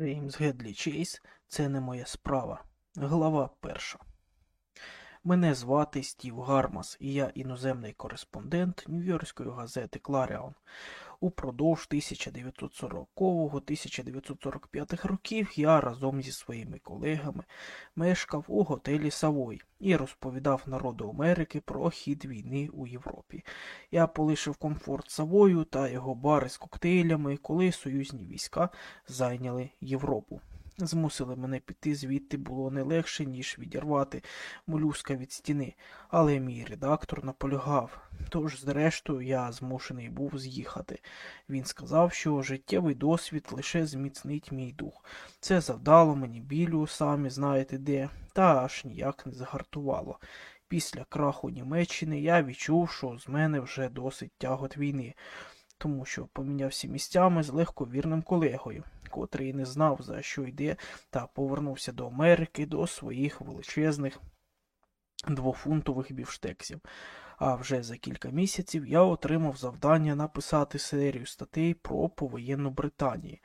Джеймс Гедлі Чейз це не моя справа. Глава перша. Мене звати Стів Гармас, і я іноземний кореспондент Нью-Йоркської газети Кларіон. Упродовж 1940-1945 років я разом зі своїми колегами мешкав у готелі Савой і розповідав народу Америки про хід війни у Європі. Я полишив комфорт Савою та його бари з коктейлями, коли союзні війська зайняли Європу. Змусили мене піти звідти було не легше, ніж відірвати молюска від стіни, але мій редактор наполягав. Тож, зрештою, я змушений був з'їхати. Він сказав, що життєвий досвід лише зміцнить мій дух. Це завдало мені білю, самі знаєте де, та аж ніяк не загартувало. Після краху Німеччини я відчув, що з мене вже досить тягот війни, тому що помінявся місцями з легковірним колегою котрий не знав, за що йде, та повернувся до Америки до своїх величезних двофунтових бівштексів. А вже за кілька місяців я отримав завдання написати серію статей про повоєнну Британію.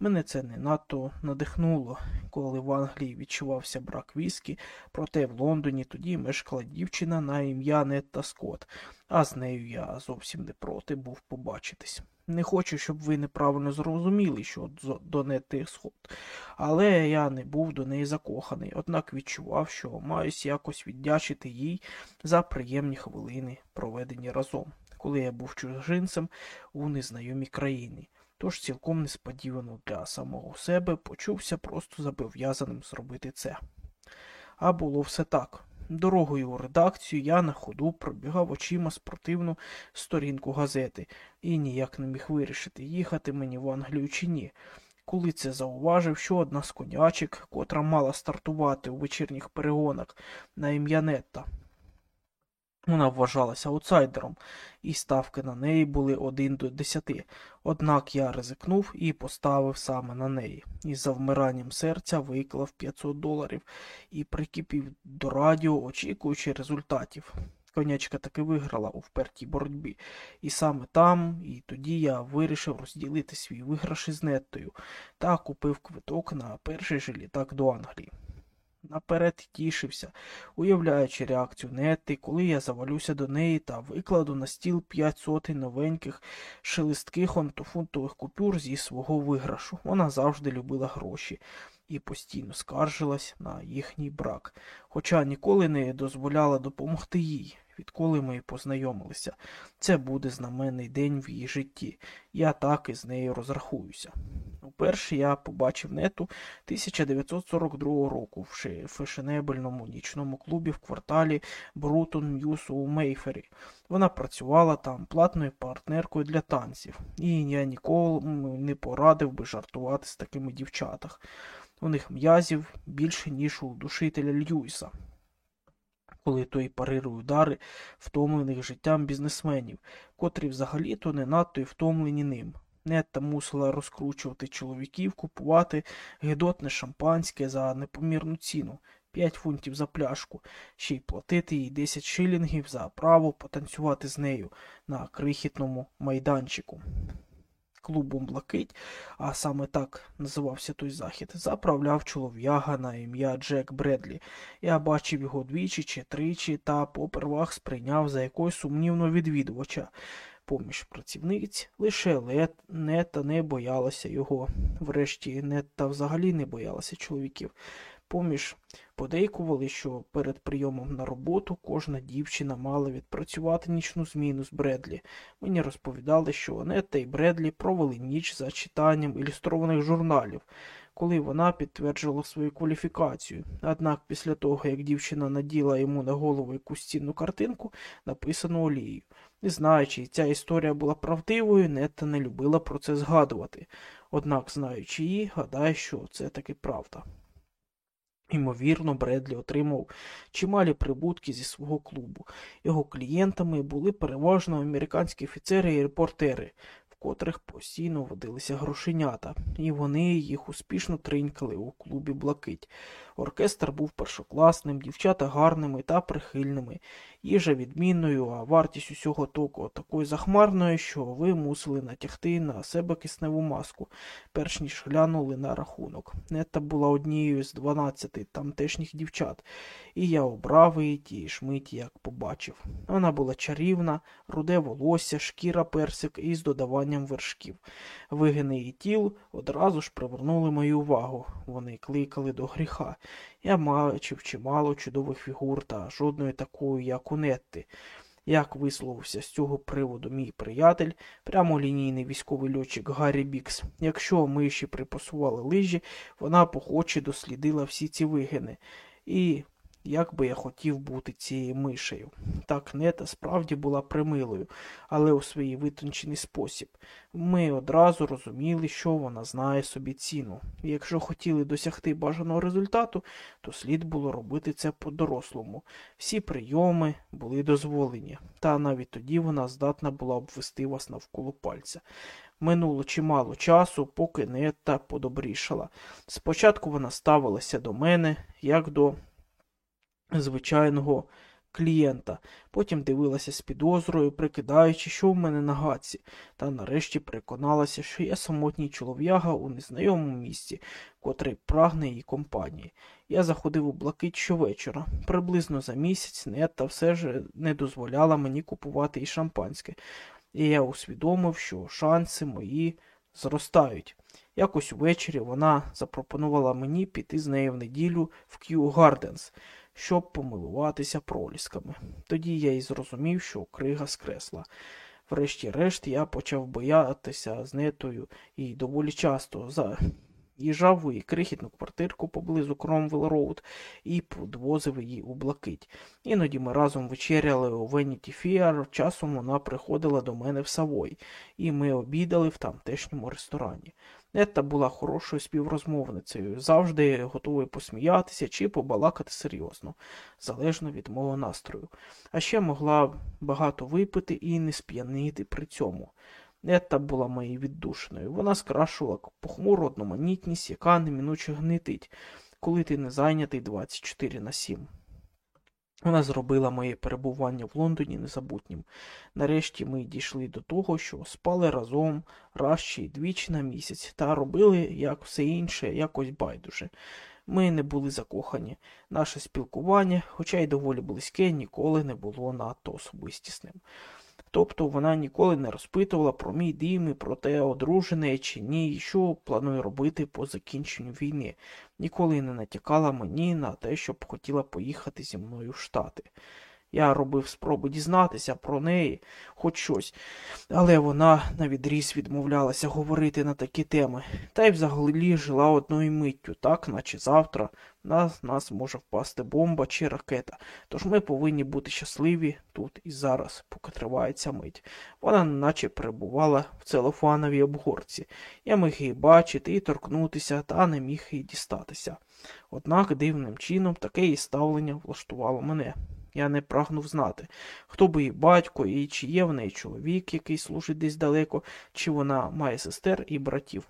Мене це не надто надихнуло, коли в Англії відчувався брак віскі, проте в Лондоні тоді мешкала дівчина на ім'я Нетта Скотт, а з нею я зовсім не проти був побачитись. Не хочу, щоб ви неправильно зрозуміли, що до Нетти Скотт, але я не був до неї закоханий, однак відчував, що маюсь якось віддячити їй за приємні хвилини, проведені разом, коли я був чужинцем у незнайомій країні. Тож цілком несподівано для самого себе почувся просто зобов'язаним зробити це. А було все так. Дорогою у редакцію я на ходу пробігав очима спортивну сторінку газети і ніяк не міг вирішити, їхати мені в Англію чи ні. Коли це зауважив, що одна з конячок, котра мала стартувати у вечірніх перегонах на ім'я Нетта, вона вважалася аутсайдером, і ставки на неї були 1 до 10. Однак я ризикнув і поставив саме на неї. Із завмиранням серця виклав 500 доларів і прикипів до радіо, очікуючи результатів. Конячка таки виграла у впертій боротьбі, і саме там, і тоді я вирішив розділити свій виграш із неттою та купив квиток на перший же літак до Англії наперед тішився, уявляючи реакцію Нети, коли я завалюся до неї та викладу на стіл п'ять сотень новеньких шелестких онтофунтових купюр зі свого виграшу. Вона завжди любила гроші і постійно скаржилась на їхній брак, хоча ніколи не дозволяла допомогти їй. Відколи ми познайомилися, це буде знаменний день в її житті. Я так із нею розрахуюся. Уперше я побачив нету 1942 року в фешенебельному нічному клубі в кварталі Брутон М'юс у Мейфері. Вона працювала там платною партнеркою для танців, і я ніколи не порадив би жартувати з такими дівчатах. У них м'язів більше, ніж у душителя Льюіса. Коли той парирує удари втомлених життям бізнесменів, котрі взагалі-то не надто й втомлені ним. Нетта мусила розкручувати чоловіків, купувати гидотне шампанське за непомірну ціну 5 фунтів за пляшку, ще й платити їй 10 шилінгів за право потанцювати з нею на крихітному майданчику. Клубом Блакить, а саме так називався той захід, заправляв чолов'яга на ім'я Джек Бредлі. Я бачив його двічі чи тричі та попервах сприйняв за якогось сумнівного відвідувача поміж працівниць, лише лед нета не боялася його. Врешті нета взагалі не боялася чоловіків. Поміж подейкували, що перед прийомом на роботу кожна дівчина мала відпрацювати нічну зміну з Бредлі. Мені розповідали, що Нетта і Бредлі провели ніч за читанням ілюстрованих журналів, коли вона підтверджувала свою кваліфікацію. Однак після того, як дівчина наділа йому на голову якусь цінну картинку, написану олією. Не знаючи, ця історія була правдивою, Нетта не любила про це згадувати. Однак, знаючи її, гадаю, що це таки правда. Ймовірно, Бредлі отримав чималі прибутки зі свого клубу. Його клієнтами були переважно американські офіцери і репортери. Котрих постійно водилися грошенята, і вони їх успішно тринькали у клубі Блакить. Оркестр був першокласним, дівчата гарними та прихильними, їжа відмінною, а вартість усього току такою захмарною, що ви мусили натягти на себе кисневу маску, перш ніж глянули на рахунок. Нетта була однією з дванадцяти тамтешніх дівчат, і я обрав її тієї ж як побачив. Вона була чарівна, руде волосся, шкіра персик із додаванням вершків. Вигини її тіл одразу ж привернули мою увагу. Вони кликали до гріха. Я бачив чимало чудових фігур та жодної такої, як у Нетти. Як висловився з цього приводу мій приятель, прямолінійний військовий льотчик Гаррі Бікс, якщо миші припасували лижі, вона похоче дослідила всі ці вигини. І як би я хотів бути цією мишею. Так нета справді була примилою, але у свій витончений спосіб. Ми одразу розуміли, що вона знає собі ціну. І якщо хотіли досягти бажаного результату, то слід було робити це по-дорослому. Всі прийоми були дозволені, та навіть тоді вона здатна була обвести вас навколо пальця. Минуло чимало часу, поки нета подобрішала. Спочатку вона ставилася до мене, як до звичайного клієнта, потім дивилася з підозрою, прикидаючи, що в мене на гадці, та нарешті переконалася, що я самотній чолов'яга у незнайомому місці, котрий прагне її компанії. Я заходив у блакить щовечора. Приблизно за місяць Нетта все ж не дозволяла мені купувати і шампанське, і я усвідомив, що шанси мої зростають. Якось увечері вона запропонувала мені піти з нею в неділю в К'ю Гарденс щоб помилуватися пролісками. Тоді я й зрозумів, що крига скресла. Врешті-решт я почав бачитися з Нетою і доволі часто заїжджав у її крихітну квартирку поблизу Кромвелл Роуд і подвозив її у блакить. Іноді ми разом вечеряли у Веніті Фіар, часом вона приходила до мене в Савой, і ми обідали в тамтешньому ресторані. Нетта була хорошою співрозмовницею, завжди готовою посміятися чи побалакати серйозно, залежно від мого настрою, а ще могла багато випити і не сп'янити при цьому. Нетта була моєю віддушеною. Вона скрашувала похмуру одноманітність, яка неминуче гнитить, коли ти не зайнятий 24 на 7. Вона зробила моє перебування в Лондоні незабутнім. Нарешті ми дійшли до того, що спали разом раз чи двічі на місяць, та робили, як все інше, якось байдуже. Ми не були закохані. Наше спілкування, хоча й доволі близьке, ніколи не було надто особистісним. Тобто вона ніколи не розпитувала про мій дім і про те, одружене чи ні, і що планує робити по закінченню війни, ніколи не натякала мені на те, щоб хотіла поїхати зі мною в Штати. Я робив спроби дізнатися про неї хоч щось, але вона навідріз відмовлялася говорити на такі теми, та й взагалі жила одною миттю, так, наче завтра на нас може впасти бомба чи ракета. Тож ми повинні бути щасливі тут і зараз, поки триває ця мить. Вона наче перебувала в целофановій обгорці. Я міг її бачити і торкнутися, та не міг її дістатися. Однак дивним чином таке її ставлення влаштувало мене. Я не прагнув знати, хто би її батько, і чи є в неї чоловік, який служить десь далеко, чи вона має сестер і братів.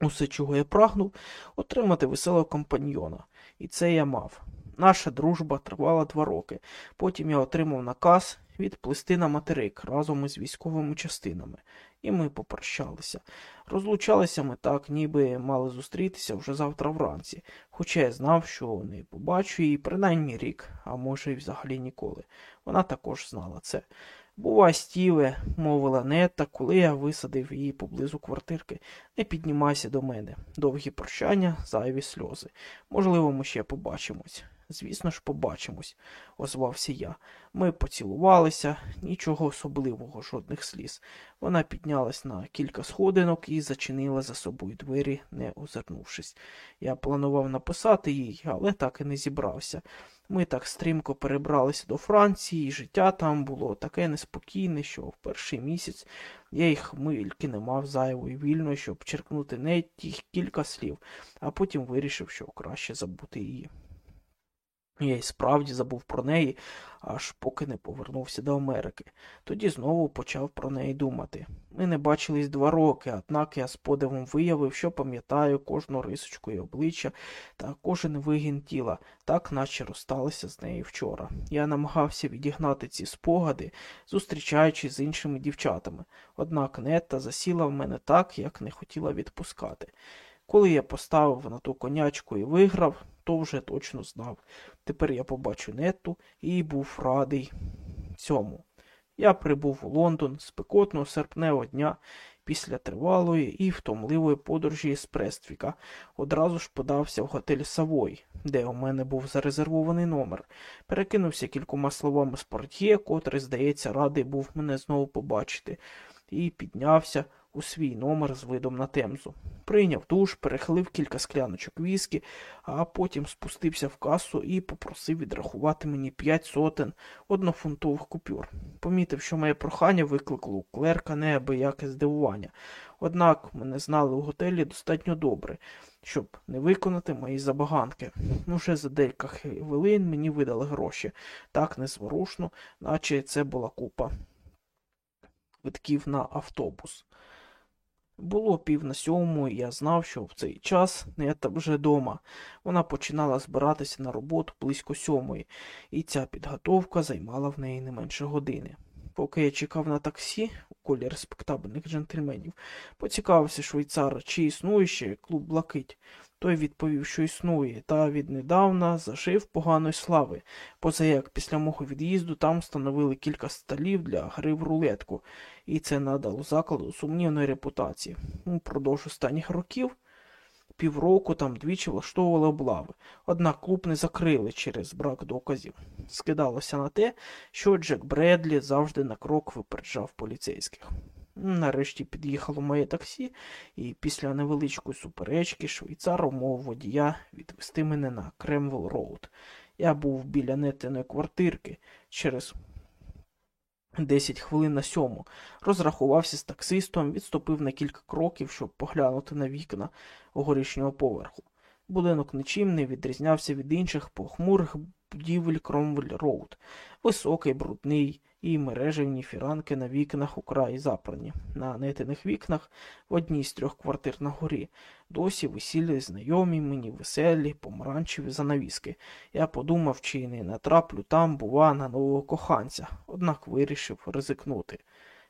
Усе, чого я прагнув, отримати веселого компаньйона, і це я мав. Наша дружба тривала два роки. Потім я отримав наказ відплисти на материк разом із військовими частинами, і ми попрощалися. Розлучалися ми так, ніби мали зустрітися вже завтра вранці, хоча я знав, що не побачу її принаймні рік, а може, й взагалі ніколи. Вона також знала це. Бувай, Стіве, мовила Нетта, коли я висадив її поблизу квартирки. Не піднімайся до мене. Довгі прощання, зайві сльози. Можливо, ми ще побачимось. Звісно ж, побачимось, озвався я. Ми поцілувалися, нічого особливого, жодних сліз. Вона піднялась на кілька сходинок і зачинила за собою двері, не озирнувшись. Я планував написати їй, але так і не зібрався. Ми так стрімко перебралися до Франції, і життя там було таке неспокійне, що в перший місяць я й хмильки не мав зайвої вільної, щоб черкнути не ті кілька слів, а потім вирішив, що краще забути її. Я й справді забув про неї, аж поки не повернувся до Америки. Тоді знову почав про неї думати. Ми не бачились два роки, однак я з подивом виявив, що пам'ятаю кожну рисочку і обличчя та кожен вигін тіла, так наче розсталися з нею вчора. Я намагався відігнати ці спогади, зустрічаючись з іншими дівчатами, однак Нетта засіла в мене так, як не хотіла відпускати. Коли я поставив на ту конячку і виграв, то вже точно знав. Тепер я побачу нетту і був радий цьому. Я прибув у Лондон спекотного серпневого дня після тривалої і втомливої подорожі з Прествіка. Одразу ж подався в готель Савой, де у мене був зарезервований номер. Перекинувся кількома словами з портьє, котрий, здається, радий був мене знову побачити, і піднявся у свій номер з видом на темзу. Прийняв душ, перехилив кілька скляночок віскі, а потім спустився в касу і попросив відрахувати мені п'ять сотень однофунтових купюр. Помітив, що моє прохання викликало у клерка неабияке здивування. Однак мене знали у готелі достатньо добре, щоб не виконати мої забаганки. Уже за декілька хвилин мені видали гроші, так незворушно, наче це була купа квитків на автобус. Було пів на сьому, і я знав, що в цей час Нета вже дома. Вона починала збиратися на роботу близько сьомої, і ця підготовка займала в неї не менше години. Поки я чекав на таксі у колі респектабельних джентльменів, поцікавився швейцар, чи існує ще клуб Блакить. Той відповів, що існує, та віднедавна зажив поганої слави, позаяк після мого від'їзду там встановили кілька столів для гри в рулетку, і це надало закладу сумнівної репутації. Упродовж останніх років півроку там двічі влаштовували облави, однак клуб не закрили через брак доказів. Скидалося на те, що Джек Бредлі завжди на крок випереджав поліцейських. Нарешті під'їхало моє таксі, і після невеличкої суперечки швейцар умовив водія відвезти мене на Кромвел Роуд. Я був біля нетиної квартирки через 10 хвилин на сьому. Розрахувався з таксистом, відступив на кілька кроків, щоб поглянути на вікна горішнього поверху. Будинок нічим не відрізнявся від інших похмурих будівель Кромвель Роуд. Високий, брудний, і мереживні фіранки на вікнах украй запрані. На нетиних вікнах в одній з трьох квартир нагорі досі висіли знайомі мені веселі, помаранчеві занавіски. Я подумав, чи не натраплю там, бува, на нового коханця, однак вирішив ризикнути.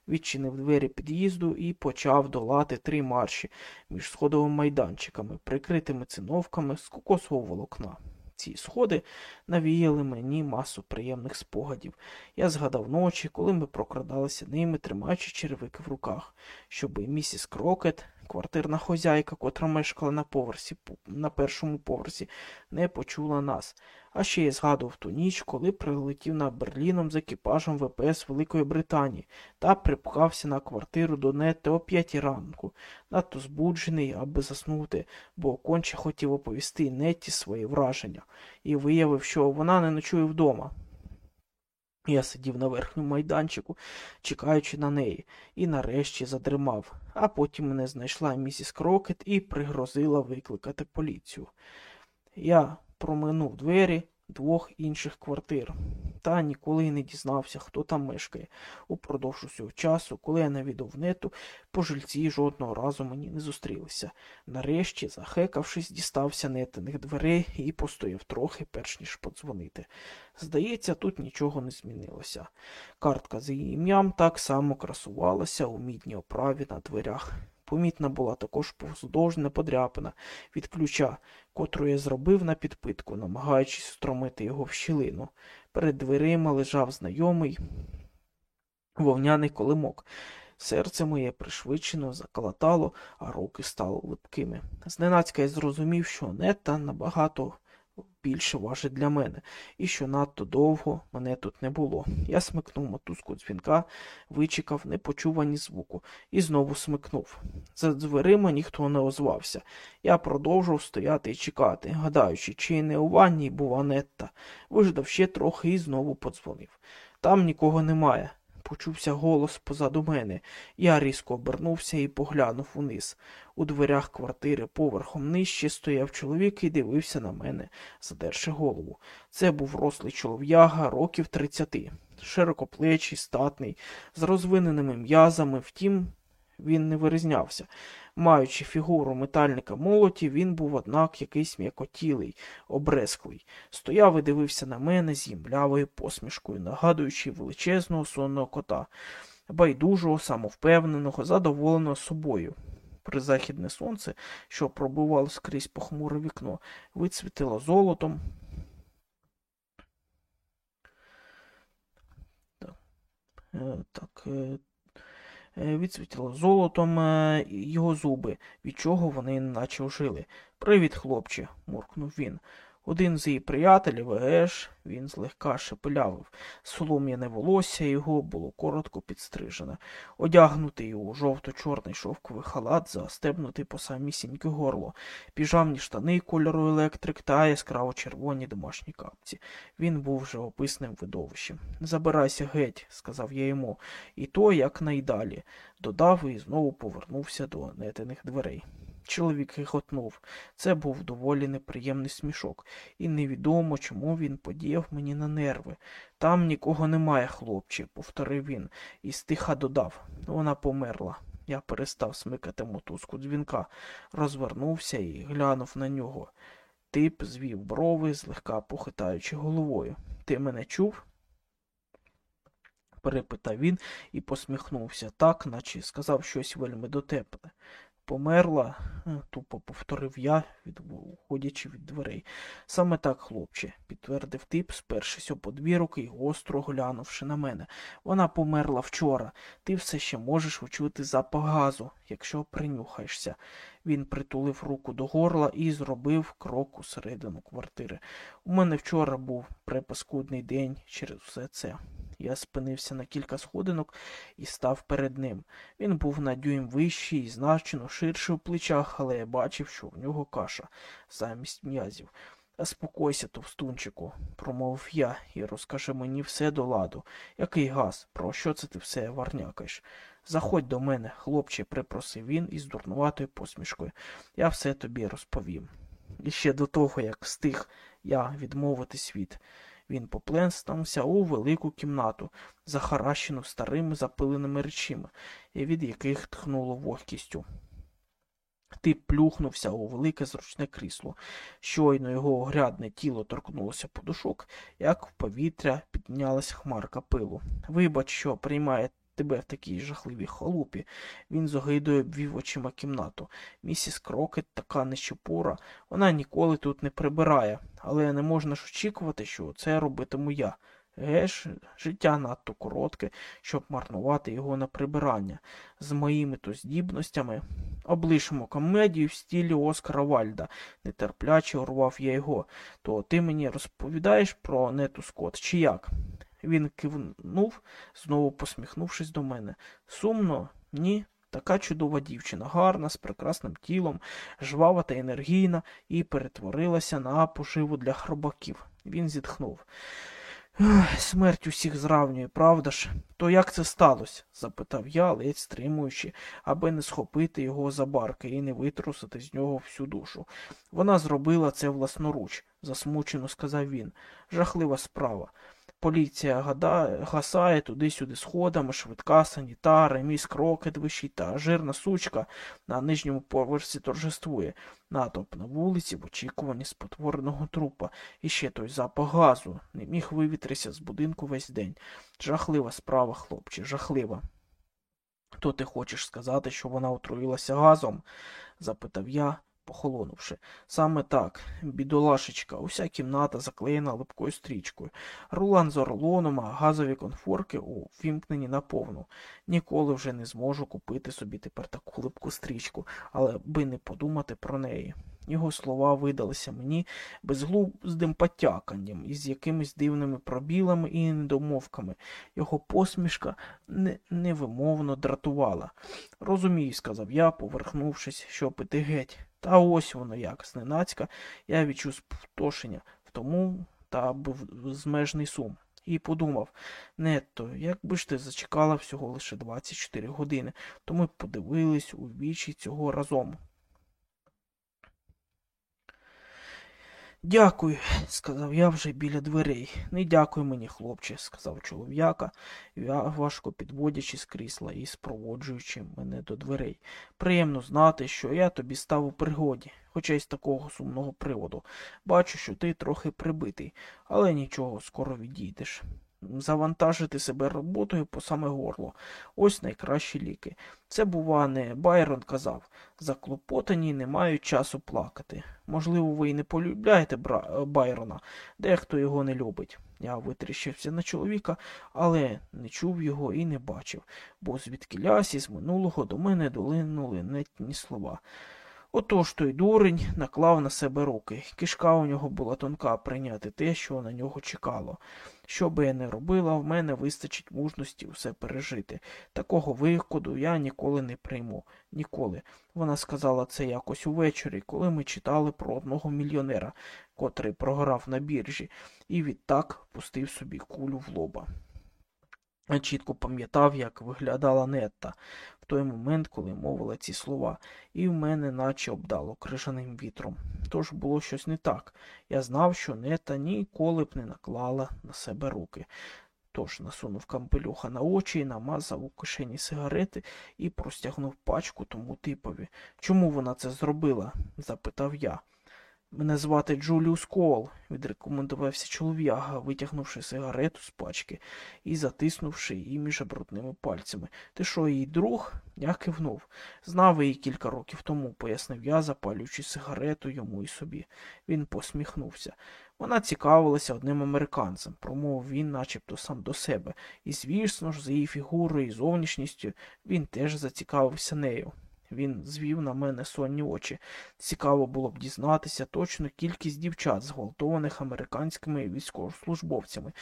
Відчинив двері під'їзду і почав долати три марші між сходовими майданчиками, прикритими циновками з кокосового волокна. Ці сходи навіяли мені масу приємних спогадів. Я згадав ночі, коли ми прокрадалися ними, тримаючи черевики в руках, щоби місіс Крокет, квартирна хозяйка, котра мешкала на поверсі, на першому поверсі, не почула нас. А ще я згадував ту ніч, коли прилетів на Берліном з екіпажем ВПС Великої Британії та припхався на квартиру до Нетти о п'ятій ранку, надто збуджений, аби заснути, бо конче хотів оповісти Нетті свої враження, і виявив, що вона не ночує вдома. Я сидів на верхньому майданчику, чекаючи на неї, і нарешті задримав, а потім мене знайшла місіс Крокет і пригрозила викликати поліцію. Я проминув двері двох інших квартир, та ніколи не дізнався, хто там мешкає. Упродовж усього часу, коли я навідав нету, пожильці жодного разу мені не зустрілися. Нарешті, захекавшись, дістався нетиних дверей і постояв трохи, перш ніж подзвонити. Здається, тут нічого не змінилося. Картка з її ім'ям так само красувалася у мідній оправі на дверях. Помітна була також повздовжна подряпина від ключа, котру я зробив на підпитку, намагаючись стромити його в щілину. Перед дверима лежав знайомий вовняний колимок. Серце моє пришвидшено заколотало, а руки стали липкими. Зненацька я зрозумів, що нета набагато більше важить для мене, і що надто довго мене тут не було. Я смикнув мотузку дзвінка, вичекав, не почув ані звуку, і знову смикнув. За дверима ніхто не озвався. Я продовжував стояти і чекати, гадаючи, чи не у ванні була Нетта. Виждав ще трохи і знову подзвонив. Там нікого немає. Почувся голос позаду мене. Я різко обернувся і поглянув униз. У дверях квартири поверхом нижче стояв чоловік і дивився на мене, задерши голову. Це був рослий чолов'яга років тридцяти, широкоплечий, статний, з розвиненими м'язами, втім, він не вирізнявся. Маючи фігуру метальника молоті, він був, однак, якийсь м'якотілий, обресклий. Стояв і дивився на мене з посмішкою, нагадуючи величезного сонного кота, байдужого, самовпевненого, задоволеного собою. Призахідне сонце, що пробивало скрізь похмуре вікно, вицвітило золотом. Так е, Е, відсвітило золотом е, його зуби, від чого вони наче ожили. Привіт, хлопче, муркнув він. Один з її приятелів, Еш, він злегка шепелявив. Солом'яне волосся його було коротко підстрижене, одягнутий у жовто-чорний шовковий халат, застебнутий по самісіньке горло, піжамні штани кольору електрик та яскраво червоні домашні капці. Він був живописним видовищем. Забирайся геть, сказав я йому, і то якнайдалі. Додав і знову повернувся до нетених дверей. Чоловік гиготнув. Це був доволі неприємний смішок, і невідомо, чому він подіяв мені на нерви. Там нікого немає, хлопче, повторив він, і стиха додав. Вона померла. Я перестав смикати мотузку дзвінка, розвернувся і глянув на нього. Тип звів брови, злегка похитаючи головою. Ти мене чув? перепитав він і посміхнувся так, наче сказав щось вельми дотепне померла, е, тупо повторив я, від, уходячи від дверей. Саме так, хлопче, підтвердив тип, спершись у подвірок і гостро глянувши на мене. Вона померла вчора. Ти все ще можеш учути запах газу, якщо принюхаєшся. Він притулив руку до горла і зробив крок у середину квартири. У мене вчора був препаскудний день через все це. Я спинився на кілька сходинок і став перед ним. Він був на дюйм вищий і значно ширший у плечах, але я бачив, що в нього каша замість м'язів. Заспокойся, товстунчику, промовив я, і розкажи мені все до ладу. Який газ? Про що це ти все варнякаєш? Заходь до мене, хлопче, припросив він із дурнуватою посмішкою. Я все тобі розповім. І ще до того, як встиг я відмовити світ. Він попленстався у велику кімнату, захаращену старими запиленими речима, від яких тхнуло вогкістю. Тип плюхнувся у велике зручне крісло. Щойно його огрядне тіло торкнулося подушок, як в повітря піднялась хмарка пилу. Вибач, що приймає тебе в такій жахливій халупі. Він з огидою обвів очима кімнату. Місіс Крокет така нещопора, вона ніколи тут не прибирає, але не можна ж очікувати, що це робитиму я. Геш, життя надто коротке, щоб марнувати його на прибирання. З моїми то здібностями. Облишимо комедію в стілі Оскара Вальда, нетерпляче урвав я його. То ти мені розповідаєш про Нету Скотт, чи як? Він кивнув, знову посміхнувшись до мене. Сумно? Ні. Така чудова дівчина, гарна, з прекрасним тілом, жвава та енергійна, і перетворилася на поживу для хробаків. Він зітхнув. Смерть усіх зравнює, правда ж? То як це сталося? запитав я, ледь стримуючи, аби не схопити його за барки і не витрусити з нього всю душу. Вона зробила це власноруч, засмучено сказав він. Жахлива справа. Поліція гасає туди-сюди сходами, швидка, санітари, міс крокет вищий та жирна сучка на нижньому поверсі торжествує. Натовп на вулиці в очікуванні спотвореного трупа. І ще той запах газу не міг вивітритися з будинку весь день. Жахлива справа, хлопче, жахлива. То ти хочеш сказати, що вона отруїлася газом? запитав я, похолонувши. Саме так, бідолашечка, уся кімната заклеєна липкою стрічкою, рулан з орлоном, а газові конфорки увімкнені наповну. Ніколи вже не зможу купити собі тепер таку липку стрічку, але би не подумати про неї. Його слова видалися мені безглуздим потяканням із якимись дивними пробілами і недомовками. Його посмішка не невимовно дратувала. Розумію, сказав я, поверхнувшись, що пити геть. Та ось воно як, зненацька, я відчув спустошення, тому та безмежний сум. і подумав Нетто, якби ж ти зачекала всього лише 24 години, то ми подивились у вічі цього разом. Дякую, сказав я вже біля дверей. Не дякуй мені, хлопче, сказав чолов'яка, важко підводячи з крісла і спроводжуючи мене до дверей. Приємно знати, що я тобі став у пригоді, хоча й з такого сумного приводу. Бачу, що ти трохи прибитий, але нічого, скоро відійдеш. Завантажити себе роботою по саме горло. Ось найкращі ліки. Це, бува, не Байрон казав. Заклопотані не мають часу плакати. Можливо, ви й не полюбляєте Бра... Байрона, дехто його не любить. Я витріщився на чоловіка, але не чув його і не бачив, бо звідки лясі з минулого до мене долинули нетні слова. Отож той дурень наклав на себе руки. Кишка у нього була тонка прийняти те, що на нього чекало. Що би я не робила, в мене вистачить мужності все пережити. Такого виходу я ніколи не прийму. Ніколи. Вона сказала це якось увечері, коли ми читали про одного мільйонера, котрий програв на біржі, і відтак пустив собі кулю в лоба. Чітко пам'ятав, як виглядала Нетта в той момент, коли мовила ці слова, і в мене наче обдало крижаним вітром. Тож було щось не так. Я знав, що Нетта ніколи б не наклала на себе руки. Тож насунув кампелюха на очі, намазав у кишені сигарети і простягнув пачку тому типові. Чому вона це зробила? запитав я. Мене звати Джуліус Кол, відрекомендувався чолов'яга, витягнувши сигарету з пачки і затиснувши її між брудними пальцями. Ти що, її друг? Я кивнув. Знав її кілька років тому, пояснив я, запалюючи сигарету йому і собі. Він посміхнувся. Вона цікавилася одним американцем, промовив він начебто сам до себе, і, звісно ж, за її фігурою і зовнішністю він теж зацікавився нею. Він звів на мене сонні очі. Цікаво було б дізнатися точну кількість дівчат, зґвалтованих американськими військовослужбовцями.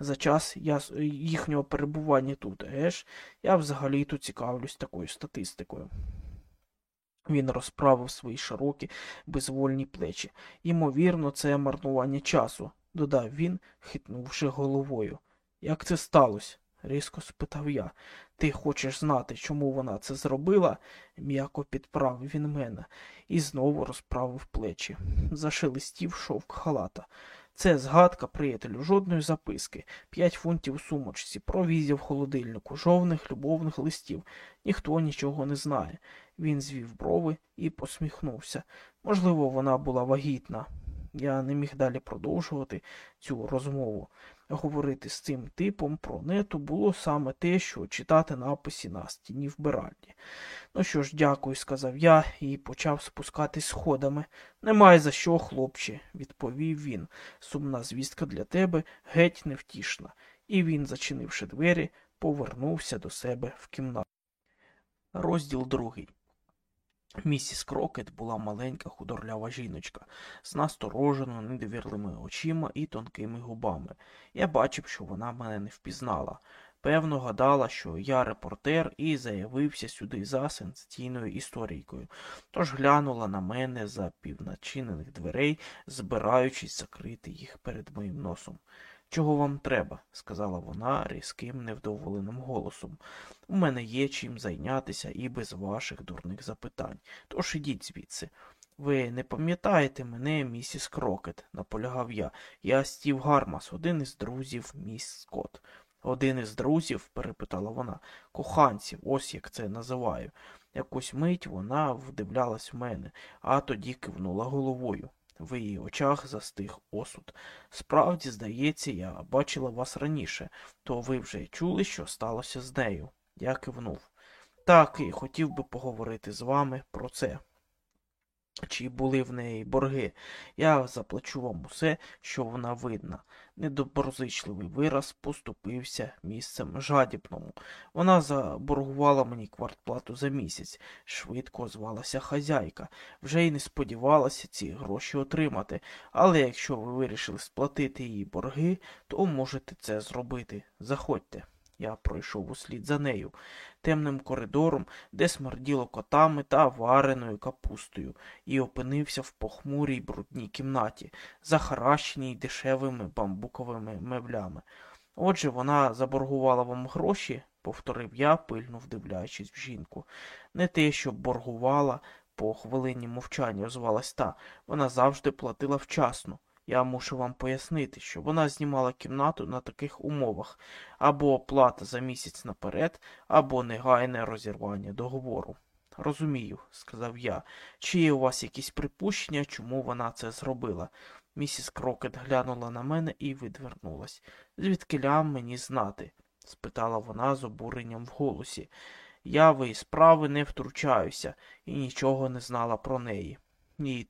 За час їхнього перебування тут, геш, я взагалі тут цікавлюсь такою статистикою. Він розправив свої широкі, безвольні плечі. Ймовірно, це марнування часу, додав він, хитнувши головою. Як це сталося? різко спитав я. Ти хочеш знати, чому вона це зробила? м'яко підправив він мене і знову розправив плечі. Зашелестів шовк халата. Це згадка, приятелю, жодної записки, п'ять фунтів у сумочці, провізія в холодильнику, жовних любовних листів. Ніхто нічого не знає. Він звів брови і посміхнувся. Можливо, вона була вагітна. Я не міг далі продовжувати цю розмову. Говорити з цим типом про нету було саме те, що читати написі на стіні вбиральні. Ну що ж, дякую, сказав я і почав спускатись сходами. Немає за що, хлопче, відповів він. Сумна звістка для тебе геть невтішна. І він, зачинивши двері, повернувся до себе в кімнату. Розділ другий. Місіс Крокет була маленька худорлява жіночка з насторожено недовірливими очима і тонкими губами. Я бачив, що вона мене не впізнала. Певно, гадала, що я репортер і заявився сюди за сенсаційною історійкою, тож глянула на мене за півначинених дверей, збираючись закрити їх перед моїм носом. Чого вам треба? сказала вона різким, невдоволеним голосом. У мене є чим зайнятися і без ваших дурних запитань. Тож ідіть звідси. Ви не пам'ятаєте мене, місіс Крокет, наполягав я. Я Стів Гармас, один із друзів міс Скотт. Один із друзів, перепитала вона, коханців, ось як це називаю. Якусь мить вона вдивлялась в мене, а тоді кивнула головою. В її очах застиг осуд. Справді, здається, я бачила вас раніше, то ви вже чули, що сталося з нею. Я кивнув. Так, і хотів би поговорити з вами про це чи були в неї борги. Я заплачу вам усе, що вона видна. Недоброзичливий вираз поступився місцем жадібному. Вона заборгувала мені квартплату за місяць, швидко звалася хазяйка. Вже й не сподівалася ці гроші отримати, але якщо ви вирішили сплатити її борги, то можете це зробити. Заходьте. Я пройшов услід за нею, темним коридором, де смерділо котами та вареною капустою, і опинився в похмурій брудній кімнаті, захаращеній дешевими бамбуковими меблями. Отже, вона заборгувала вам гроші, повторив я, пильно вдивляючись в жінку. Не те, щоб боргувала, по хвилині мовчання озвалась та, вона завжди платила вчасно. Я мушу вам пояснити, що вона знімала кімнату на таких умовах або плата за місяць наперед, або негайне розірвання договору. Розумію, сказав я. Чи є у вас якісь припущення, чому вона це зробила? Місіс Крокет глянула на мене і відвернулась. Звідкиля мені знати? спитала вона з обуренням в голосі. Я в її справи не втручаюся і нічого не знала про неї. Ні,